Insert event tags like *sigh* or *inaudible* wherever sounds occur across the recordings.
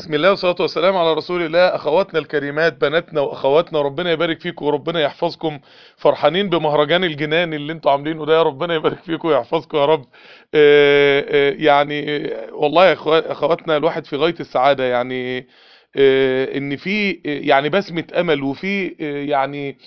بسم الله والصلاة والسلام على رسول الله. أخواتنا الكريمات بناتنا وأخواتنا ربنا يبارك فيكم وربنا يحفظكم. فرحانين بمهرجان الجنان اللي أنتوا عاملينه ده. ربنا يبارك فيكم ويحفظكم يا رب. آه، آه، يعني آه، والله يا أخواتنا الواحد في غاية السعادة. يعني إن في يعني بسمة أمل وفي يعني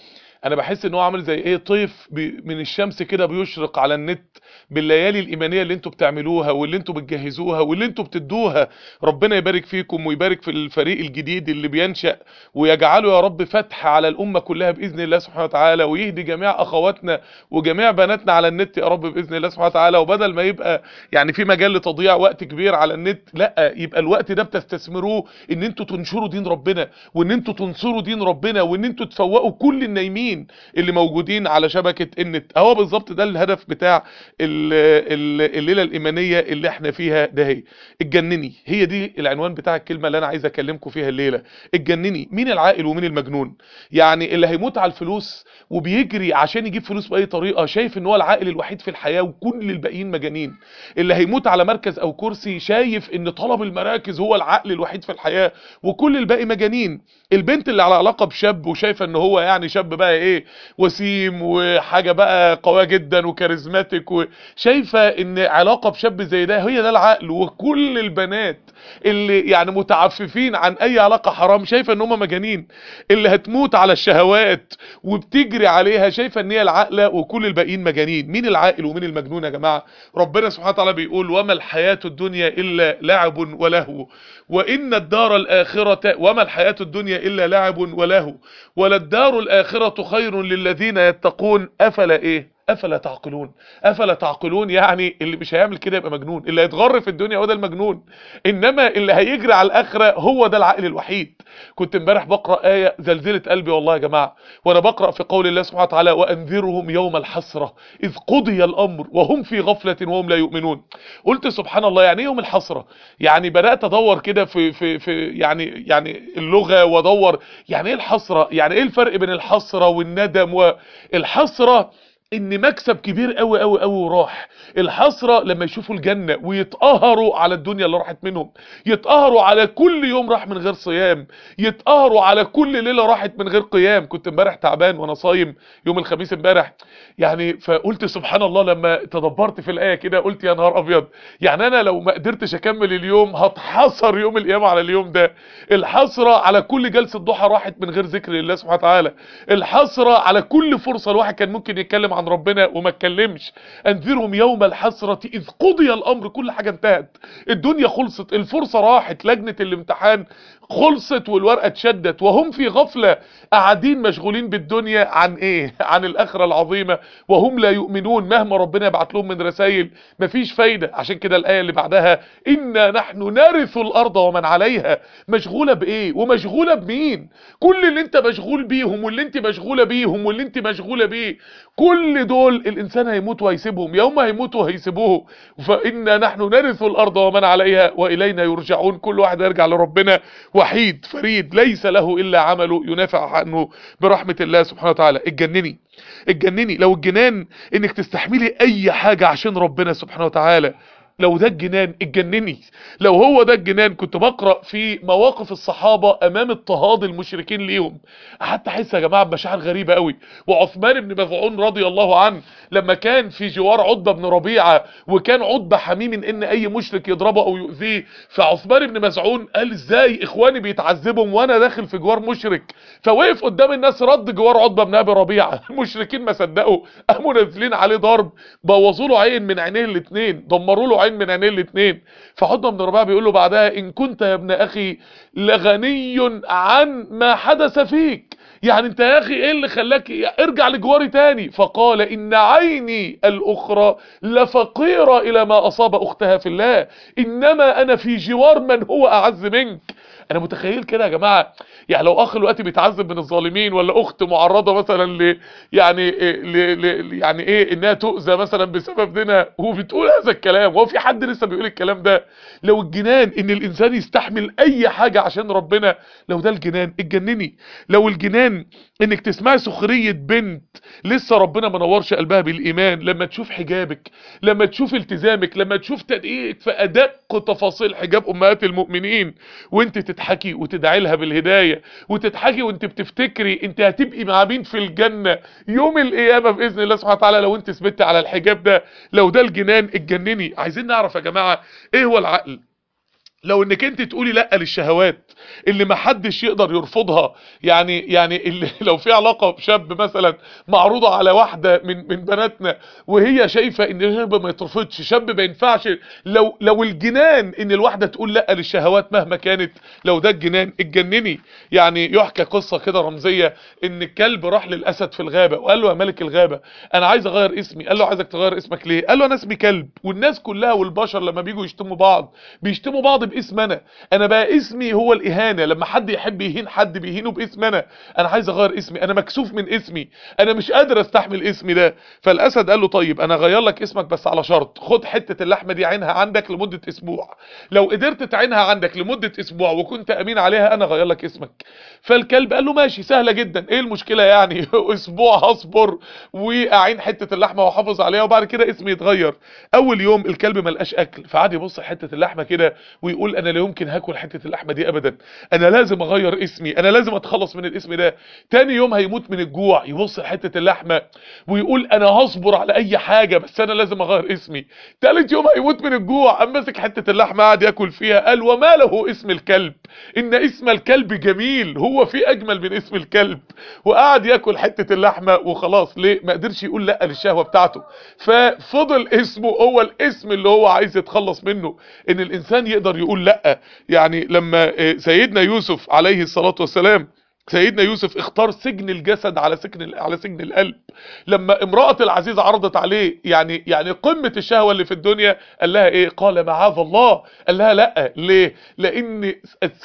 أنا بحس إن هو عامل زي إيه طيف من الشمس كده بيشرق على النت بالليالي الإيمانية اللي أنتوا بتعملوها واللي أنتوا بتجهزوها واللي أنتوا بتدوها. ربنا يبارك فيكم ويبارك في الفريق الجديد اللي بينشأ ويجعله يا رب فتح على الأمة كلها بإذن الله سبحانه وتعالى ويهدي جميع أخواتنا وجميع بناتنا على النت يا رب بإذن الله سبحانه وتعالى. وبدل ما يبقى يعني في مجال لتضييع وقت كبير على النت لا يبقى الوقت ده بتستثمروه إن أنتوا تنشروا دين ربنا وإن أنتوا تنصروا دين ربنا وإن أنتوا تفوقوا كل النايمين. اللي موجودين على شبكة النت هو بالظبط ده الهدف بتاع ال- ال- الليلة الإيمانية اللي إحنا فيها ده هي اتجنني. هي دي العنوان بتاع الكلمة اللي أنا عايز أكلمكم فيها الليلة. اتجنني. مين العاقل ومين المجنون؟ يعني اللي هيموت على الفلوس وبيجري عشان يجيب فلوس بأي طريقة شايف إن هو العاقل الوحيد في الحياة وكل الباقيين مجانين. اللي هيموت على مركز أو كرسي شايف إن طلب المراكز هو العقل الوحيد في الحياة وكل الباقي مجانين. البنت اللي على علاقة بشاب وشايفة إن هو يعني شاب بقى إيه وسيم وحاجة بقى قوية جدا وكاريزماتيك وشايفة إن علاقة بشاب زي ده هي ده العقل وكل البنات اللي يعني متعففين عن أي علاقة حرام شايفة إن هم مجانين اللي هتموت على الشهوات وبتجري عليها شايفة إن هي العاقلة وكل الباقيين مجانين. مين العاقل ومين المجنون يا جماعة؟ ربنا سبحانه وتعالى بيقول وما الحياة الدنيا إلا لعب ولهو وإن الدار الآخرة وما الحياة الدنيا إلا لعب ولهو وللدار الآخرة خير للذين يتقون أفلا إيه؟ أفلا تعقلون؟ أفلا تعقلون يعني اللي مش هيعمل كده يبقى مجنون اللي هيتغر في الدنيا هو ده المجنون. إنما اللي هيجري على الآخرة هو ده العقل الوحيد. كنت امبارح بقرأ آية زلزلت قلبي والله يا جماعة. وأنا بقرأ في قول الله سبحانه وتعالى وأنذرهم يوم الحسرة إذ قضي الأمر وهم في غفلة وهم لا يؤمنون. قلت سبحان الله يعني إيه يوم الحسرة؟ يعني بدأت أدور كده في في في يعني يعني اللغة وأدور يعني إيه الحسرة؟ يعني إيه الفرق بين الحسرة والندم؟ والحسرة إن مكسب كبير قوي قوي قوي وراح. الحسرة لما يشوفوا الجنة ويتقهروا على الدنيا اللي راحت منهم يتقهروا على كل يوم راح من غير صيام يتقهروا على كل ليلة راحت من غير قيام. كنت امبارح تعبان وأنا صايم يوم الخميس امبارح. يعني فقلت سبحان الله لما تدبرت في الآية كده قلت يا نهار أبيض. يعني أنا لو ما قدرتش أكمل اليوم هتحسر يوم القيامة على اليوم ده. الحسرة على كل جلسة ضحى راحت من غير ذكر لله سبحانه وتعالى. الحسرة على كل فرصة الواحد كان ممكن يتكلم عن ربنا وما اتكلمش. انذرهم يوم الحسرة إذ قضي الأمر كل حاجة انتهت. الدنيا خلصت الفرصة راحت لجنة الامتحان خلصت والورقة اتشدت وهم في غفلة. قاعدين مشغولين بالدنيا عن إيه؟ عن الآخرة العظيمة. وهم لا يؤمنون مهما ربنا يبعت لهم من رسائل. مفيش فايدة. عشان كده الآية اللي بعدها إنا نحن نرث الأرض ومن عليها. مشغولة بإيه؟ ومشغولة بمين؟ كل اللي أنت مشغول بيهم واللي أنت مشغولة بيهم واللي أنت مشغولة بيه. كل دول الإنسان هيموت وهيسيبهم. يوم هيموتوا وهيسيبوه فإنا نحن نرث الأرض ومن عليها وإلينا يرجعون. كل واحد يرجع لربنا. وحيد فريد ليس له إلا عمله ينافع عنه برحمة الله سبحانه وتعالى. اتجنني اتجنني. لو الجنان إنك تستحملي أي حاجة عشان ربنا سبحانه وتعالى. لو ده الجنان اتجنني. لو هو ده الجنان كنت بقرأ في مواقف الصحابة أمام اضطهاد المشركين ليهم. حتى أحس يا جماعة بمشاعر غريبة قوي. وعثمان بن مظعون رضي الله عنه لما كان في جوار عتبة بن ربيعة وكان عتبة حميه من إن أي مشرك يضربه أو يؤذيه فعثمان بن مزعون قال إزاي إخواني بيتعذبوا وأنا داخل في جوار مشرك؟ فوقف قدام الناس رد جوار عتبة بن أبي ربيعة. *laughs* المشركين ما صدقوا قاموا نازلين عليه ضرب بوظوا له عين من عينيه الاثنين دمروا له عين من عينيه الاثنين. فعتبة بن ربيعة بيقول له بعدها إن كنت يا ابن أخي لغني عن ما حدث فيك. يعني أنت يا أخي إيه اللي خلاك ارجع لجواري تاني؟ فقال إن عيني الأخرى لفقيرة إلى ما أصاب أختها في الله. إنما أنا في جوار من هو أعز منك. أنا متخيل كده يا جماعة. يعني لو أخ دلوقتي بيتعذب من الظالمين ولا أخت معرضة مثلا ل يعني ل... ل... يعني إيه إنها تؤذى مثلا بسبب دينها وبتقول هذا الكلام هو في حد لسه بيقول الكلام ده. لو الجنان إن الإنسان يستحمل أي حاجة عشان ربنا لو ده الجنان اتجنني. لو الجنان إنك تسمعي سخرية بنت لسه ربنا ما نورش قلبها بالإيمان لما تشوف حجابك لما تشوف التزامك لما تشوف تدقيق في أدق تفاصيل حجاب أمهات المؤمنين وأنت تضحكي وتدعي لها بالهداية وتضحكي وأنت بتفتكري أنت هتبقي مع مين في الجنة يوم القيامة بإذن الله سبحانه وتعالى لو أنت ثبتي على الحجاب ده لو ده الجنان اتجنني. عايزين نعرف يا جماعة إيه هو العقل؟ لو انك انت تقولي لا للشهوات اللي ما حدش يقدر يرفضها يعني يعني اللي *laughs* لو في علاقة بشاب مثلا معروضة على واحدة من من بناتنا وهي شايفة إن الشاب ما يترفضش شاب ما ينفعش لو لو الجنان إن الواحدة تقول لا للشهوات مهما كانت لو ده الجنان اتجنني. يعني يحكى قصة كده رمزية إن الكلب راح للأسد في الغابة وقال له يا ملك الغابة أنا عايز أغير اسمي. قال له عايزك تغير اسمك ليه؟ قال له أنا اسمي كلب. والناس كلها والبشر لما بيجوا يشتموا بعض بيشتموا بعض باسم أنا أنا بقى اسمي هو الإهانة. لما حد يحب يهين حد بيهينه باسم أنا أنا عايز أغير اسمي. أنا مكسوف من اسمي. أنا مش قادر أستحمل اسمي ده. فالأسد قال له طيب أنا أغير لك اسمك بس على شرط. خد حتة اللحمة دي عينها عندك لمدة أسبوع. لو قدرت تعينها عندك لمدة أسبوع وكنت أمين عليها أنا أغير لك اسمك. فالكلب قال له ماشي سهلة جدا. إيه المشكلة يعني؟ *laughs* أسبوع هصبر وأعين حتة اللحمة وأحافظ عليها وبعد كده اسمي يتغير. أول يوم الكلب ما لقاش أكل فقعد يبص حتة اللحمة كده ويقول أنا لا يمكن هاكل حتة اللحمه دي ابدا. أنا لازم أغير اسمي. أنا لازم أتخلص من الاسم ده. تاني يوم هيموت من الجوع يبص لحته اللحمة ويقول أنا هصبر على أي حاجة بس أنا لازم أغير اسمي. تالت يوم هيموت من الجوع قام ماسك حتة اللحمة قعد ياكل فيها قال وما له اسم الكلب؟ إن اسم الكلب جميل هو في أجمل من اسم الكلب. وقعد ياكل حتة اللحمة وخلاص. ليه؟ ما قدرش يقول لأ للشهوة بتاعته. ففضل اسمه هو الاسم اللي هو عايز يتخلص منه. إن الإنسان يقدر يقول لأ. يعني لما سيدنا يوسف عليه الصلاة والسلام سيدنا يوسف اختار سجن الجسد على سجن على سجن القلب. لما امرأة العزيز عرضت عليه يعني يعني قمة الشهوة اللي في الدنيا قال لها إيه؟ قال معاذ الله. قال لها لأ. ليه؟ لأن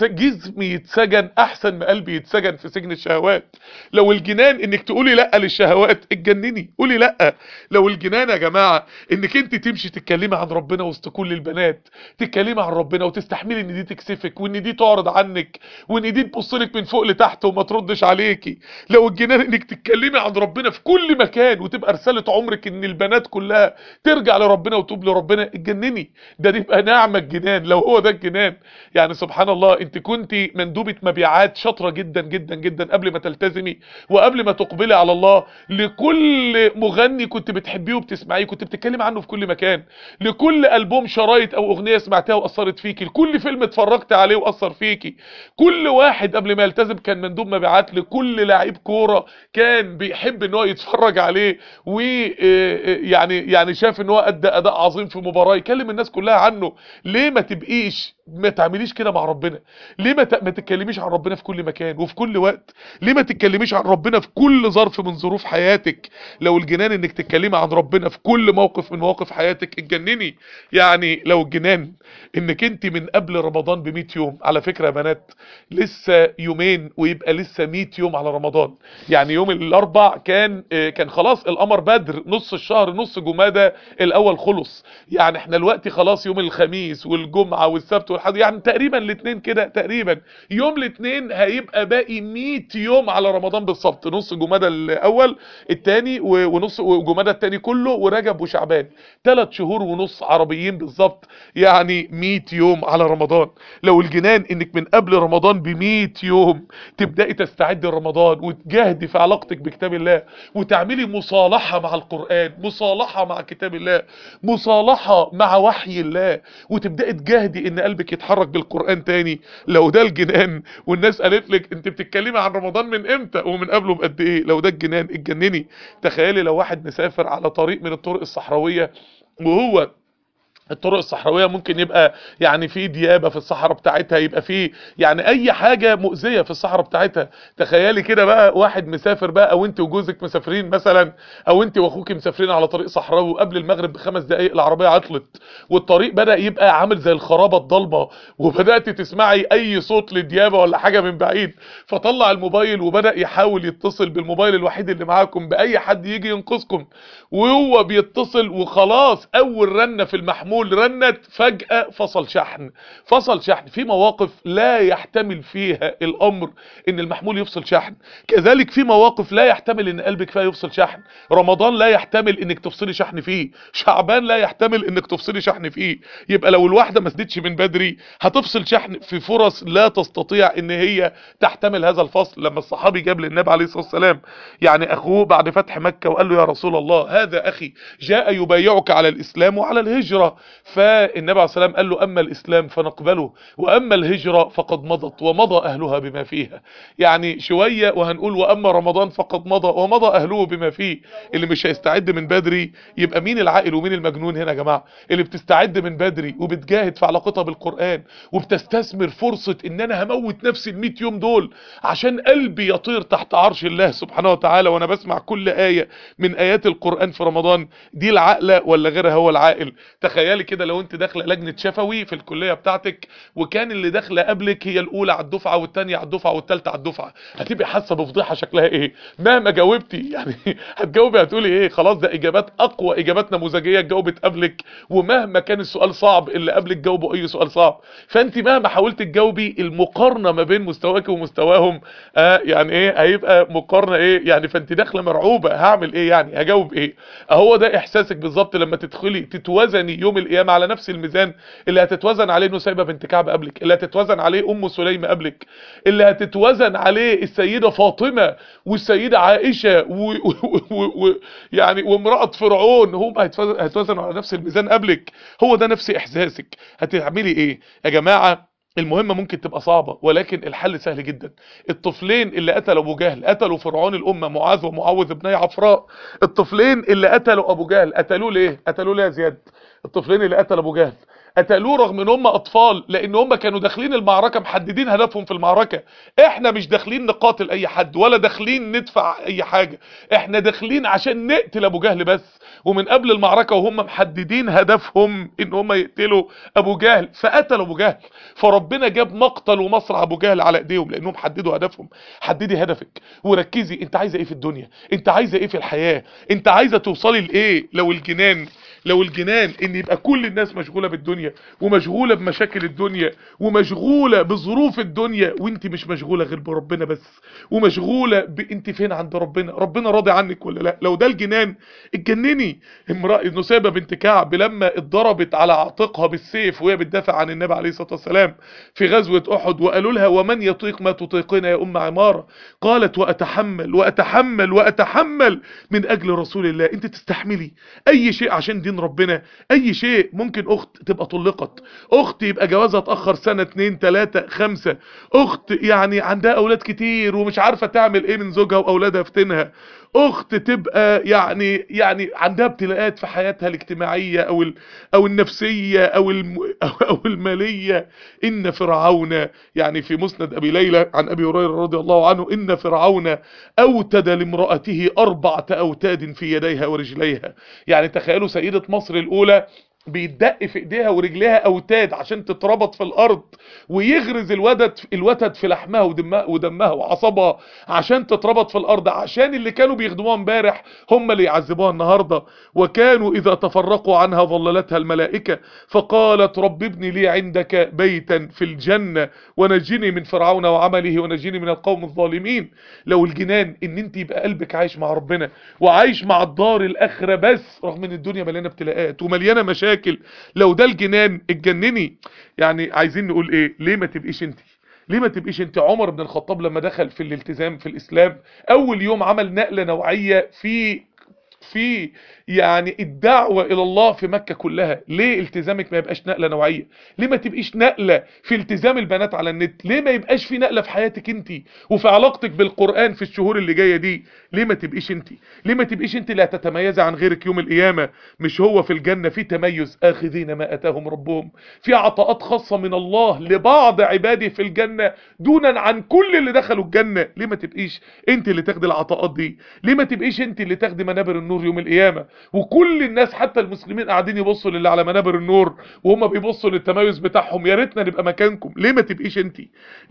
جسمي يتسجن أحسن ما قلبي يتسجن في سجن الشهوات. لو الجنان إنك تقولي لأ للشهوات اتجنني. قولي لأ. لو الجنان يا جماعة إنك أنت تمشي تتكلمي عن ربنا وسط كل البنات تتكلمي عن ربنا وتستحملي إن دي تكسفك وإن دي تعرض عنك وإن دي تبص لك من فوق لتحت وما تردش عليكي. لو الجنان انك تتكلمي عن ربنا في كل مكان وتبقى رسالة عمرك إن البنات كلها ترجع لربنا وتوب لربنا اتجنني. ده تبقى نعمة الجنان. لو هو ده الجنان يعني سبحان الله انت كنت مندوبة مبيعات شاطرة جدا جدا جدا قبل ما تلتزمي وقبل ما تقبلي على الله. لكل مغني كنت بتحبيه وبتسمعيه كنت بتتكلم عنه في كل مكان. لكل ألبوم شرايط أو أغنية سمعتها وأثرت فيكي. لكل فيلم اتفرجت عليه وأثر فيكي. كل واحد قبل ما يلتزم كان مندوب مبيعات لكل لاعب كورة كان بيحب إن هو يتفرج عليه ويعني يعني شاف إن هو أدى أداء عظيم في مباراة يكلم الناس كلها عنه. ليه ما تبقيش ما تعمليش كده مع ربنا؟ ليه ما ما تتكلميش عن ربنا في كل مكان وفي كل وقت؟ ليه ما تتكلميش عن ربنا في كل ظرف من ظروف حياتك؟ لو الجنان إنك تتكلمي عن ربنا في كل موقف من مواقف حياتك اتجنني. يعني لو الجنان إنك أنت من قبل رمضان ب 100 يوم على فكرة يا بنات لسه يومين ويبقى لسه 100 يوم على رمضان. يعني يوم الأربع كان كان خلاص القمر بدر نص الشهر نص جمادى الأول خلص. يعني إحنا دلوقتي خلاص يوم الخميس والجمعة والسبت والحد يعني تقريبا الاثنين كده تقريبا. يوم الاثنين هيبقى باقي 100 يوم على رمضان بالظبط. نص جمادى الأول الثاني ونص جمادى الثاني كله ورجب وشعبان. ثلاث شهور ونص عربيين بالظبط يعني 100 يوم على رمضان. لو الجنان إنك من قبل رمضان ب 100 يوم تبدأي تستعدي لرمضان وتجاهدي في علاقتك بكتاب الله وتعملي مصالحة مع القرآن مصالحة مع كتاب الله مصالحة مع وحي الله وتبدأي تجاهدي إن قلبك يتحرك بالقرآن تاني. لو ده الجنان والناس قالت لك أنت بتتكلمي عن رمضان من إمتى ومن قبله بقد إيه؟ لو ده الجنان اتجنني. تخيلي لو واحد مسافر على طريق من الطرق الصحراوية وهو الطرق الصحراوية ممكن يبقى يعني في ديابة في الصحراء بتاعتها يبقى في يعني أي حاجة مؤذية في الصحراء بتاعتها. تخيلي كده بقى واحد مسافر بقى أو أنت وجوزك مسافرين مثلا أو أنت واخوك مسافرين على طريق صحراوي وقبل المغرب بخمس دقائق العربية عطلت والطريق بدأ يبقى عامل زي الخرابة الضلمة وبدأت تسمعي أي صوت للديابة ولا حاجة من بعيد فطلع الموبايل وبدأ يحاول يتصل بالموبايل الوحيد اللي معاكم بأي حد يجي ينقذكم وهو بيتصل وخلاص أول رنة في المحمول رنت فجأة فصل شحن. فصل شحن في مواقف لا يحتمل فيها الأمر إن المحمول يفصل شحن. كذلك في مواقف لا يحتمل إن قلبك فيها يفصل شحن. رمضان لا يحتمل إنك تفصلي شحن فيه. شعبان لا يحتمل إنك تفصلي شحن فيه. يبقى لو الواحدة ما سدتش من بدري هتفصل شحن في فرص لا تستطيع إن هي تحتمل هذا الفصل. لما الصحابي جاب للنبي عليه الصلاة والسلام يعني أخوه بعد فتح مكة وقال له يا رسول الله هذا أخي جاء يبايعك على الإسلام وعلى الهجرة. فالنبي عليه والسلام قال له أما الإسلام فنقبله وأما الهجرة فقد مضت ومضى أهلها بما فيها. يعني شوية وهنقول وأما رمضان فقد مضى ومضى أهله بما فيه. اللي مش هيستعد من بدري يبقى مين العاقل ومين المجنون هنا يا جماعة؟ اللي بتستعد من بدري وبتجاهد في علاقتها بالقرآن وبتستثمر فرصة إن أنا هموت نفسي ال 100 يوم دول عشان قلبي يطير تحت عرش الله سبحانه وتعالى وأنا بسمع كل آية من آيات القرآن في رمضان. دي العاقله ولا غيرها هو العاقل؟ تخيلي كده لو انت داخلة لجنة شفوي في الكلية بتاعتك وكان اللي داخلة قبلك هي الأولى على الدفعة والثانيه على الدفعة والثالثه على الدفعة. هتبقي حاسة بفضيحة شكلها إيه؟ مهما جاوبتي يعني *laughs* هتجاوبي هتقولي إيه؟ خلاص ده إجابات أقوى إجابات نموذجية جاوبت قبلك ومهما كان السؤال صعب اللي قبلك جاوبوا أي سؤال صعب. فانت مهما حاولت تجاوبي المقارنة ما بين مستواك ومستواهم آه يعني إيه؟ هيبقى مقارنة إيه؟ يعني فانت داخلة مرعوبة هعمل إيه يعني؟ هجاوب إيه؟ اهو ده إحساسك بالظبط لما تدخلي تتوزني يوم القيامة على نفس الميزان اللي هتتوزن عليه نسيبة بنت كعب قبلك اللي هتتوزن عليه أم سليم قبلك اللي هتتوزن عليه السيدة فاطمة والسيدة عائشة و... و... و... و... يعني وامرأة فرعون هم هيتوزن- هيتوزنوا على نفس الميزان قبلك. هو ده نفس إحساسك. هتعملي إيه؟ يا جماعة المهمة ممكن تبقى صعبة ولكن الحل سهل جدا. الطفلين اللي قتلوا أبو جهل قتلوا فرعون الأمة معاذ ومعوذ بن عفراء. الطفلين اللي قتلوا أبو جهل قتلوه ليه؟ قتلوه ليه يا زياد؟ الطفلين اللي قتلوا أبو جهل. قتلوه رغم إن هم أطفال لأن هم كانوا داخلين المعركة محددين هدفهم في المعركة. إحنا مش داخلين نقاتل أي حد ولا داخلين ندفع أي حاجة. إحنا داخلين عشان نقتل أبو جهل بس. ومن قبل المعركة وهم محددين هدفهم إن هم يقتلوا أبو جهل. فقتلوا أبو جهل. فربنا جاب مقتل ومصرع أبو جهل على إيديهم لأنهم حددوا هدفهم. حددي هدفك. وركزي أنت عايزه إيه في الدنيا؟ أنت عايزه إيه في الحياة؟ أنت عايزة توصلي لإيه لو الجنان لو الجنان إن يبقى كل الناس مشغولة بالدنيا ومشغولة بمشاكل الدنيا ومشغولة بظروف الدنيا وإنت مش مشغولة غير بربنا بس ومشغولة ب... إنت فين عند ربنا؟ ربنا راضي عنك ولا لا؟ لو ده الجنان اتجنني. امرأة نسيبة بنت كعب لما اتضربت على عاتقها بالسيف وهي بتدافع عن النبي عليه الصلاة والسلام في غزوة أحد وقالوا لها ومن يطيق ما تطيقين يا أم عمارة؟ قالت وأتحمل وأتحمل وأتحمل من أجل رسول الله. إنت تستحملي أي شيء عشان دين ربنا. أي شيء ممكن أخت تبقى طلقت. أخت يبقى جوازها اتأخر سنة اتنين تلاتة خمسة. أخت يعني عندها أولاد كتير ومش عارفة تعمل إيه من زوجها وأولادها فتنها أخت تبقى يعني يعني عندها ابتلاءات في حياتها الاجتماعية أو أو النفسية أو الم *laughs* أو, المالية. إن فرعون يعني في مسند أبي ليلى عن أبي هريرة رضي الله عنه إن فرعون أوتد لامرأته أربعة أوتاد في يديها ورجليها. يعني تخيلوا سيدة مصر الأولى بيدق في ايديها ورجليها اوتاد عشان تتربط في الأرض ويغرز الودد الوتد في لحمها ودمها ودمها وعصبها عشان تتربط في الأرض عشان اللي كانوا بيخدموها امبارح هم اللي يعذبوها النهارده. وكانوا إذا تفرقوا عنها ظللتها الملائكة فقالت رب ابن لي عندك بيتا في الجنة ونجني من فرعون وعمله ونجني من القوم الظالمين. لو الجنان إن أنت يبقى قلبك عايش مع ربنا وعايش مع الدار الآخرة بس رغم إن الدنيا مليانة ابتلاءات ومليانة مشاكل. لو ده الجنان اتجنني. يعني عايزين نقول إيه؟ ليه ما تبقيش انت؟ ليه ما تبقيش انت عمر بن الخطاب لما دخل في الالتزام في الإسلام؟ أول يوم عمل نقلة نوعية في في يعني الدعوة إلى الله في مكة كلها. ليه التزامك ما يبقاش نقلة نوعية؟ ليه ما تبقيش نقلة في التزام البنات على النت؟ ليه ما يبقاش في نقلة في حياتك انت وفي علاقتك بالقرآن في الشهور اللي جاية دي؟ ليه ما تبقيش انت ليه ما تبقيش انت اللي هتتميزي عن غيرك يوم القيامة؟ مش هو في الجنة في تميز؟ آخذين ما آتاهم ربهم. في عطاءات خاصة من الله لبعض عباده في الجنة دونا عن كل اللي دخلوا الجنة. ليه ما تبقيش انت اللي تاخدي العطاءات دي؟ ليه ما تبقيش انت اللي تاخدي منابر النور يوم القيامة؟ وكل الناس حتى المسلمين قاعدين يبصوا للي على منابر النور وهم بيبصوا للتميز بتاعهم يا ريتنا نبقى مكانكم. ليه ما تبقيش انت؟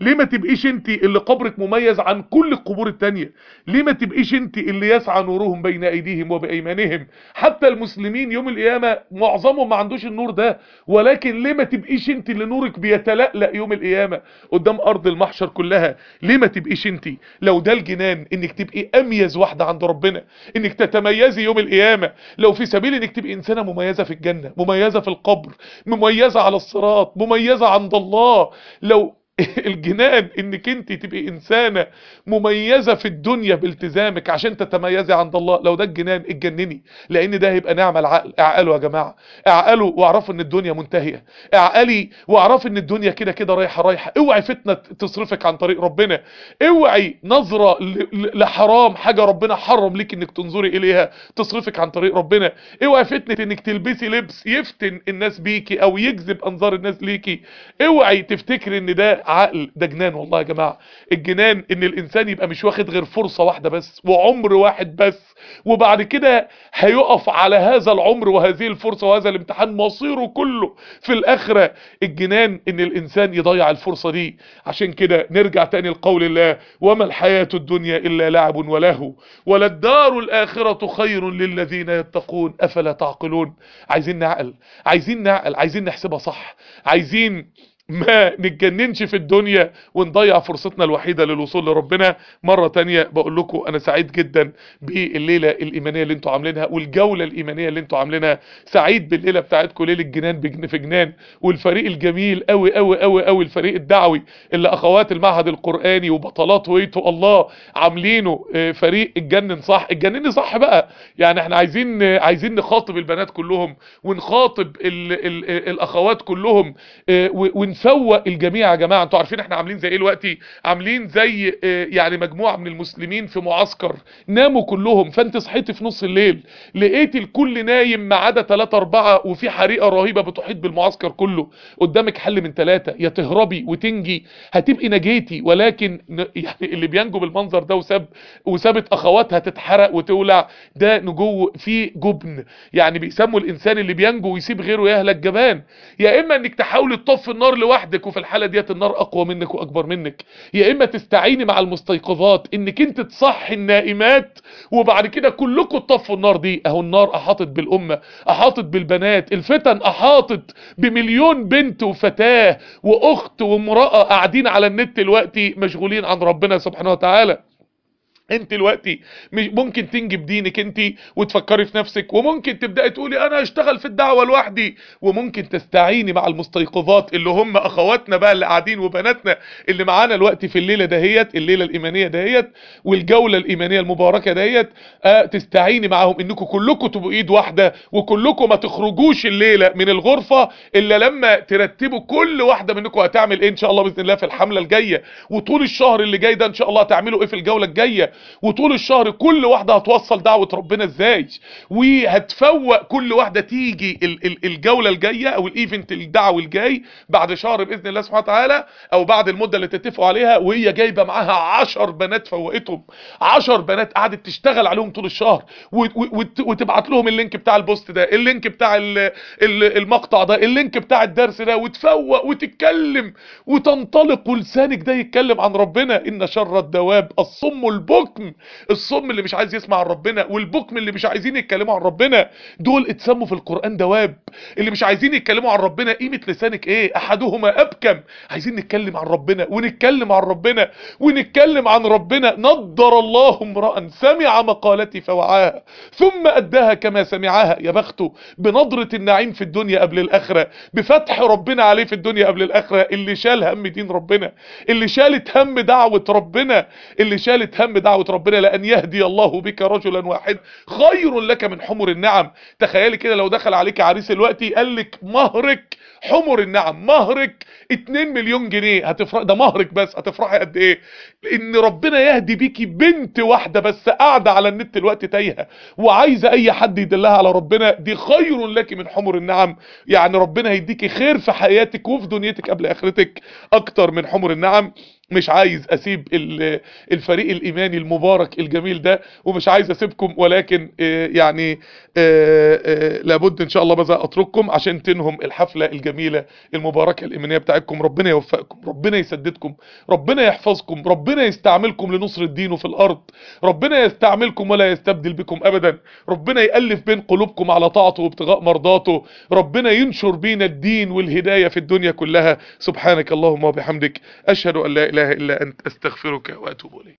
ليه ما تبقيش انت اللي قبرك مميز عن كل القبور التانية؟ ليه ما تبقيش انت اللي يسعى نورهم بين أيديهم وبأيمانهم؟ حتى المسلمين يوم القيامة معظمهم ما عندوش النور ده ولكن ليه ما تبقيش انت اللي نورك بيتلألأ يوم القيامة قدام أرض المحشر كلها؟ ليه ما تبقيش انت؟ لو ده الجنان انك تبقي أميز واحدة عند ربنا انك تتميزي يوم القيامة. لو في سبيل انك تبقي إنسانة مميزة في الجنة مميزة في القبر مميزة على الصراط مميزة عند الله لو *laughs* الجنان إنك أنت تبقي إنسانة مميزة في الدنيا بالتزامك عشان تتميزي عند الله. لو ده الجنان اتجنني لأن ده هيبقى نعمة العقل. اعقلوا يا جماعة. اعقلوا واعرفوا إن الدنيا منتهية. اعقلي واعرفوا إن الدنيا كده كده رايحة رايحة. اوعي فتنة تصرفك عن طريق ربنا. اوعي نظرة لحرام حاجة ربنا حرم ليك إنك تنظري إليها تصرفك عن طريق ربنا. اوعي فتنة إنك تلبسي لبس يفتن الناس بيكي أو يجذب أنظار الناس ليكي. اوعي تفتكري إن ده عقل ده جنان والله يا جماعة. الجنان إن الإنسان يبقى مش واخد غير فرصة واحدة بس وعمر واحد بس. وبعد كده هيقف على هذا العمر وهذه الفرصة وهذا الامتحان مصيره كله. في الآخرة الجنان إن الإنسان يضيع الفرصة دي. عشان كده نرجع تاني لقول الله وما الحياة الدنيا إلا لعب ولهو وللدار الآخرة خير للذين يتقون. أفلا تعقلون؟ عايزين نعقل عايزين نعقل عايزين نحسبها صح عايزين ما نتجننش في الدنيا ونضيع فرصتنا الوحيدة للوصول لربنا. مرة تانية بقول لكم أنا سعيد جدا بالليلة الإيمانية اللي أنتوا عاملينها والجولة الإيمانية اللي أنتوا عاملينها. سعيد بالليلة بتاعتكم ليلة جنان في جنان والفريق الجميل قوي قوي قوي قوي الفريق الدعوي اللي أخوات المعهد القرآني وبطلات ويتو الله عاملينه. فريق اتجنن صح؟ اتجنني صح بقى. يعني إحنا عايزين عايزين نخاطب البنات كلهم ونخاطب ال ال الأخوات كلهم. ون نفوق الجميع يا جماعة. أنتوا عارفين إحنا عاملين زي إيه دلوقتي؟ عاملين زي يعني مجموعة من المسلمين في معسكر. ناموا كلهم فانت صحيتي في نص الليل لقيت الكل نايم ما عدا 3 4 وفي حريقة رهيبة بتحيط بالمعسكر كله. قدامك حل من ثلاثة يا تهربي وتنجي. هتبقي نجيتي ولكن يعني اللي بينجو بالمنظر ده وساب وسابت أخواتها تتحرق وتولع ده نجو في جبن. يعني بيسموا الإنسان اللي بينجو ويسيب غيره يهلك جبان. يا إما إنك تحاولي تطفي النار لوحدك وفي الحالة ديت النار أقوى منك وأكبر منك. يا إما تستعيني مع المستيقظات إنك أنت تصحي النائمات وبعد كده كلكم تطفوا النار دي. أهو النار أحاطت بالأمة أحاطت بالبنات الفتن أحاطت بمليون بنت وفتاة وأخت وامرأة قاعدين على النت دلوقتي مشغولين عن ربنا سبحانه وتعالى. انت دلوقتي ممكن تنجي بدينك انت وتفكري في نفسك وممكن تبدأي تقولي أنا أشتغل في الدعوة لوحدي وممكن تستعيني مع المستيقظات اللي هم أخواتنا بقى اللي قاعدين وبناتنا اللي معانا الوقت في الليلة دهيت الليلة الإيمانية دهيت والجولة الإيمانية المباركة دهيت آه تستعيني معاهم إنكم كلكم تبقوا إيد واحدة وكلكم ما تخرجوش الليلة من الغرفة إلا لما ترتبوا كل واحدة منكم هتعمل إيه إن شاء الله بإذن الله في الحملة الجاية. وطول الشهر اللي جاي ده إن شاء الله هتعملوا إيه في الجولة الجاية؟ وطول الشهر كل واحدة هتوصل دعوة ربنا إزاي؟ وهتفوق كل واحدة تيجي الجولة الجاية أو ال event الدعوي الجاي بعد شهر بإذن الله سبحانه وتعالى أو بعد المدة اللي تتفقوا عليها وهي جايبة معاها عشر بنات فوقتهم. عشر بنات قعدت تشتغل عليهم طول الشهر. وتبعت لهم ال link بتاع ال post ده ال link بتاع المقطع ده ال link بتاع الدرس ده وتفوق وتتكلم. وتنطلق ولسانك ده يتكلم عن ربنا. إن شر الدواب الصم البكم الصم اللي مش عايز يسمع عن ربنا والبكم اللي مش عايزين يتكلموا عن ربنا دول اتسموا في القرآن دواب. اللي مش عايزين يتكلموا عن ربنا قيمة لسانك إيه؟ أحدهما أبكم. عايزين نتكلم عن ربنا ونتكلم عن ربنا ونتكلم عن ربنا. نضر الله امرأ سمع مقالتي فوعاها ثم أداها كما سمعها. يا بخته بنظرة النعيم في الدنيا قبل الآخرة بفتح ربنا عليه في الدنيا قبل الآخرة اللي شال هم دين ربنا اللي شالت هم دعوة ربنا اللي شالت هم دعوة دعوة ربنا لأن يهدي الله بك رجلا واحد خير لك من حمر النعم. تخيلي كده لو دخل عليك عريس دلوقتي قال مهرك حمر النعم. مهرك 2 مليون جنيه. هتفرح ده مهرك بس. هتفرحي قد إيه؟ ان ربنا يهدي بيكي بنت واحدة بس قاعدة على النت دلوقتي تايهة وعايزة أي حد يدلها على ربنا. دي خير لك من حمر النعم. يعني ربنا هيديكي خير في حياتك وفي دنيتك قبل آخرتك أكتر من حمر النعم. مش عايز أسيب ال- الفريق الإيماني المبارك الجميل ده ومش عايز أسيبكم ولكن آه، يعني آه، آه، لابد إن شاء الله بقى أترككم عشان تنهم الحفلة الجميلة. المباركة الإيمانية بتاعتكم ربنا يوفقكم ربنا يسددكم ربنا يحفظكم ربنا يستعملكم لنصر الدين في الأرض ربنا يستعملكم ولا يستبدل بكم ابدا ربنا يألف بين قلوبكم على طاعته وابتغاء مرضاته ربنا ينشر بينا الدين والهداية في الدنيا كلها سبحانك اللهم وبحمدك أشهد أن لا إله إلا أنت أستغفرك وأتوب إليك.